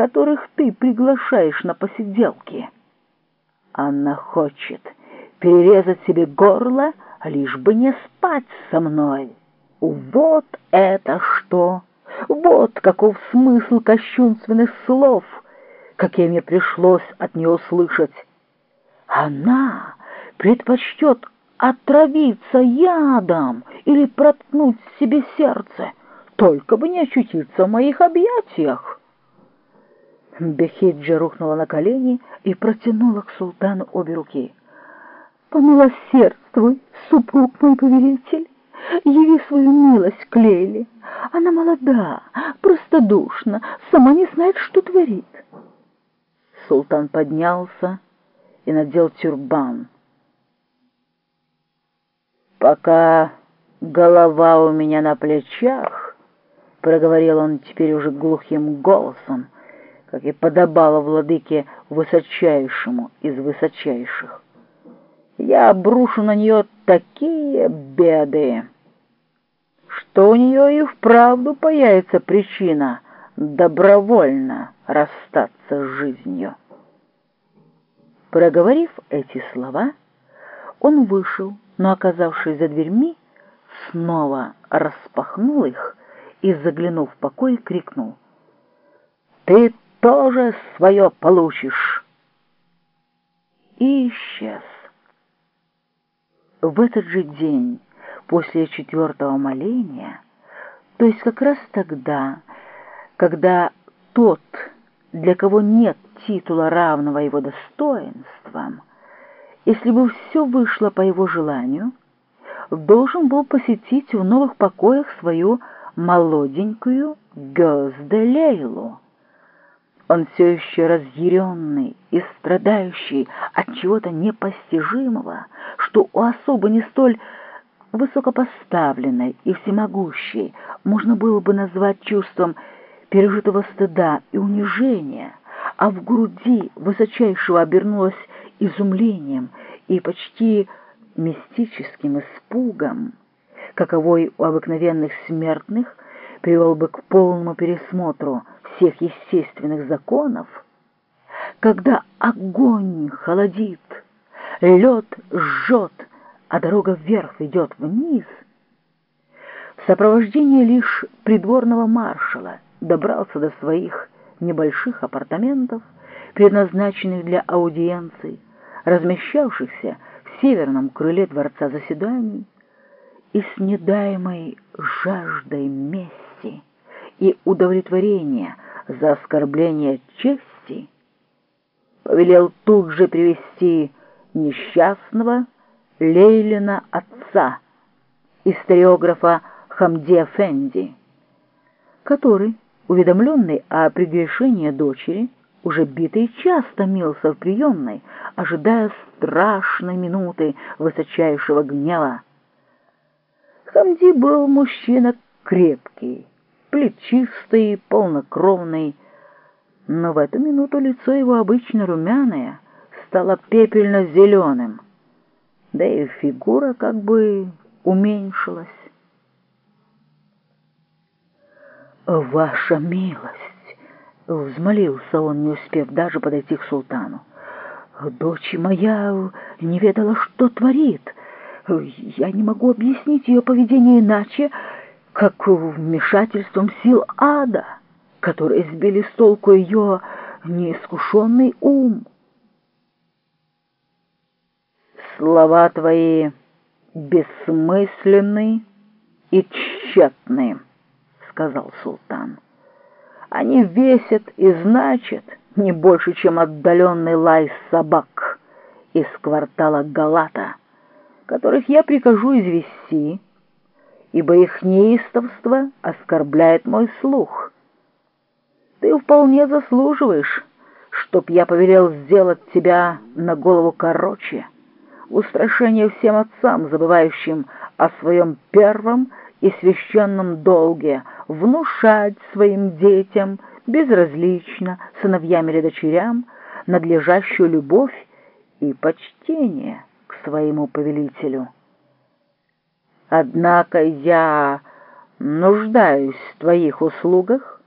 которых ты приглашаешь на посиделки. Она хочет перерезать себе горло, лишь бы не спать со мной. Вот это что! Вот каков смысл кощунственных слов, какие мне пришлось от нее услышать. Она предпочтет отравиться ядом или проткнуть себе сердце, только бы не очутиться в моих объятиях. Бехиджа рухнула на колени и протянула к султану обе руки. «Помилосердствуй, супруг мой повелитель, яви свою милость к. Она молода, простодушна, сама не знает, что творит». Султан поднялся и надел тюрбан. «Пока голова у меня на плечах», — проговорил он теперь уже глухим голосом, как и подобало владыке высочайшему из высочайших, «я обрушу на нее такие беды, что у нее и вправду появится причина добровольно расстаться с жизнью». Проговорив эти слова, он вышел, но, оказавшись за дверьми, снова распахнул их и, заглянув в покой, крикнул. «Ты тоже свое получишь!» И исчез. В этот же день, после четвертого моления, то есть как раз тогда, когда тот, для кого нет титула, равного его достоинствам, если бы все вышло по его желанию, должен был посетить в новых покоях свою молоденькую Гёзде Лейлу. Он все еще разъяренный и страдающий от чего-то непостижимого, что у особо не столь высокопоставленной и всемогущей можно было бы назвать чувством пережитого стыда и унижения, а в груди высочайшего обернулось изумлением и почти мистическим испугом, каковой у обыкновенных смертных привел бы к полному пересмотру всех естественных законов, когда огонь холодит, лед жжет, а дорога вверх идет вниз, в сопровождении лишь придворного маршала добрался до своих небольших апартаментов, предназначенных для аудиенций, размещавшихся в северном крыле дворца заседаний, и с недаемой жаждой мести и удовлетворения за оскорбление чести повелел тут же привести несчастного Лейлина отца, историографа Хамди Фенди, который уведомленный о прегрешении дочери, уже битый час томился в приемной, ожидая страшной минуты высочайшего гнева. Хамди был мужчина крепкий, плечистый, полнокровный, но в эту минуту лицо его обычно румяное стало пепельно-зеленым, да и фигура как бы уменьшилась. «Ваша милость!» — взмолился он, не успев даже подойти к султану. «Дочь моя не ведала, что творит. Я не могу объяснить ее поведение иначе, как вмешательством сил ада, которые сбили с толку ее неискушенный ум». «Слова твои бессмысленны и тщетны» сказал султан. Они весят и значат не больше, чем отдаленный лай собак из квартала Галата, которых я прикажу извести, ибо их неистовство оскорбляет мой слух. Ты вполне заслуживаешь, чтоб я повелел сделать тебя на голову короче, устрашение всем отцам, забывающим о своем первом и священном долге внушать своим детям безразлично, сыновьям или дочерям, надлежащую любовь и почтение к своему повелителю. Однако я нуждаюсь в твоих услугах